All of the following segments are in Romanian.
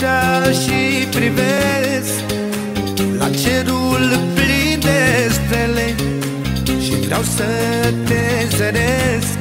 noaptea și privesc. La cerul plin de stele Și vreau să te zăresc.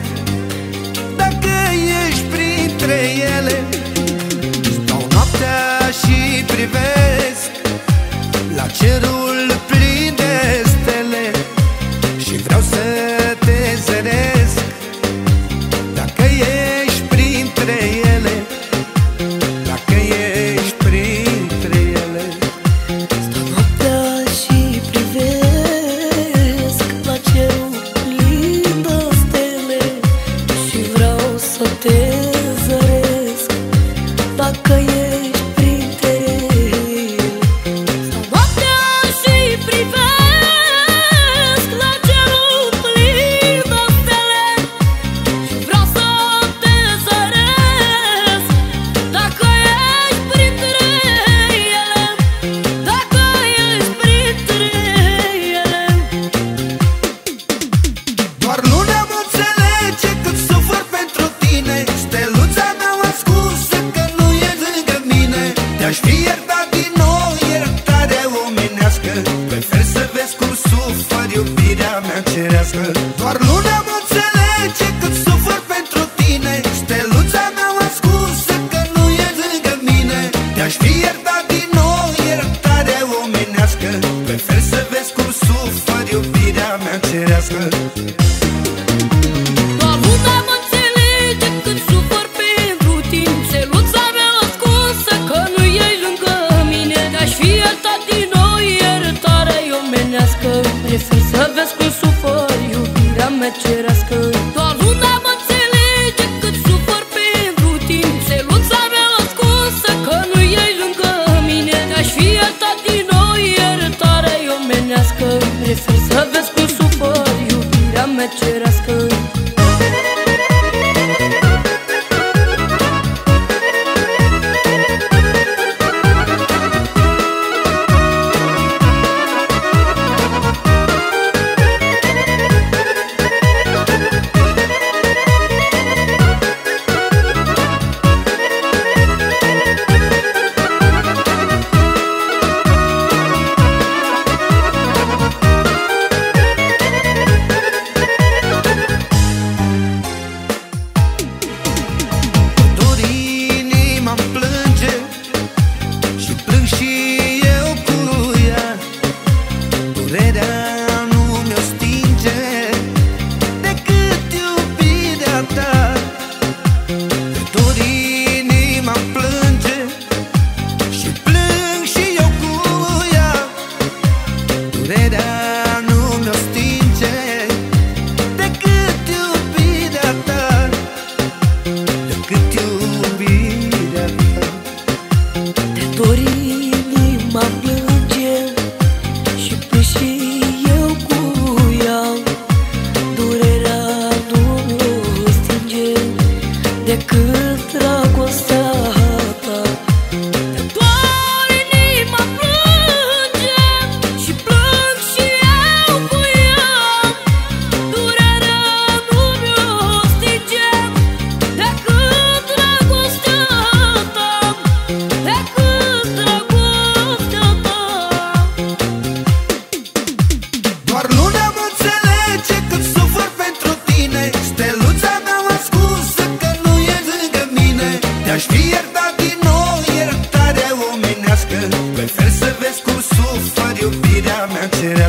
capturas con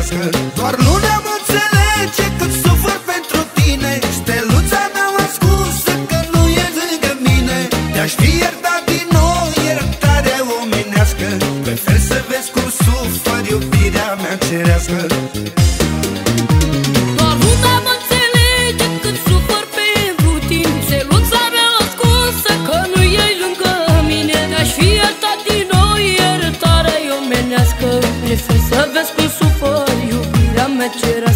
Doar much it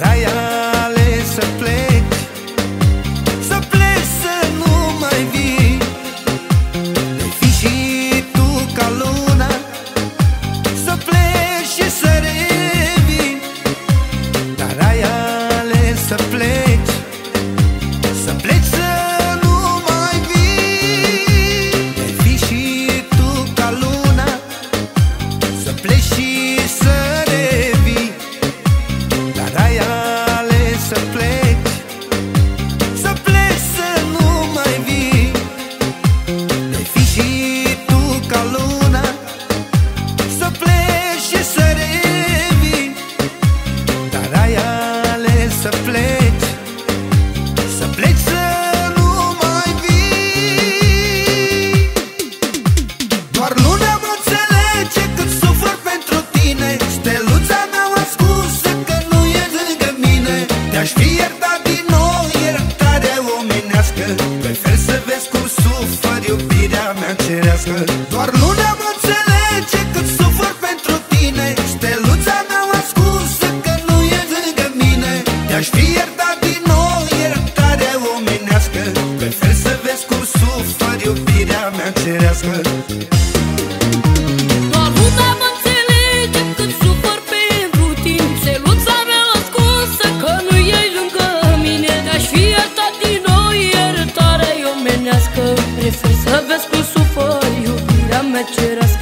Raya. Te-aș fi iertat din nou iertarea omenească. Prefer să vezi cum sufăr iubirea mea cerească. Doar luna mă înțelege cât sufăr pentru tine. Steluța mea ascunsă că nu e lângă mine. Te-aș fi iertat mea